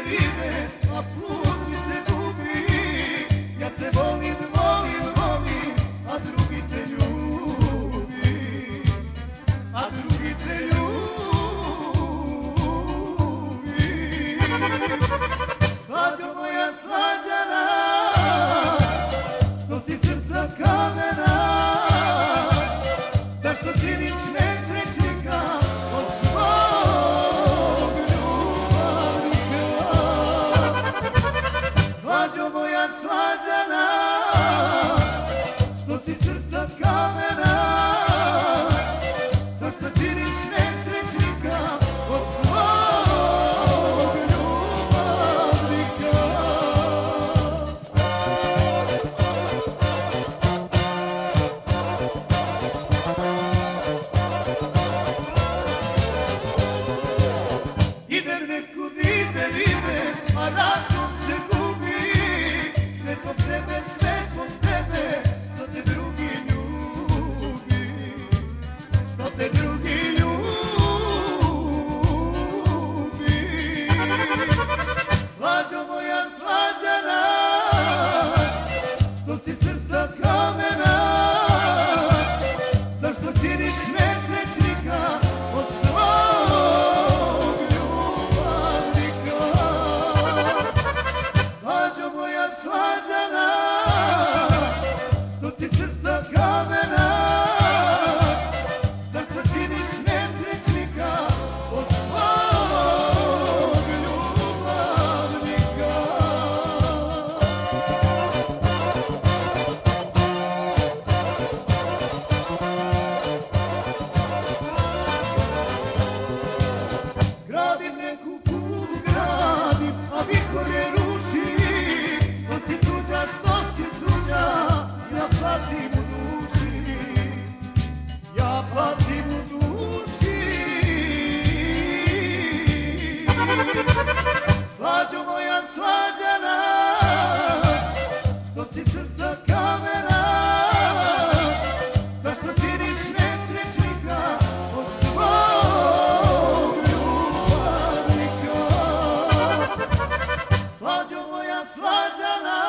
vive a pluma. Što si Gradim Swajala.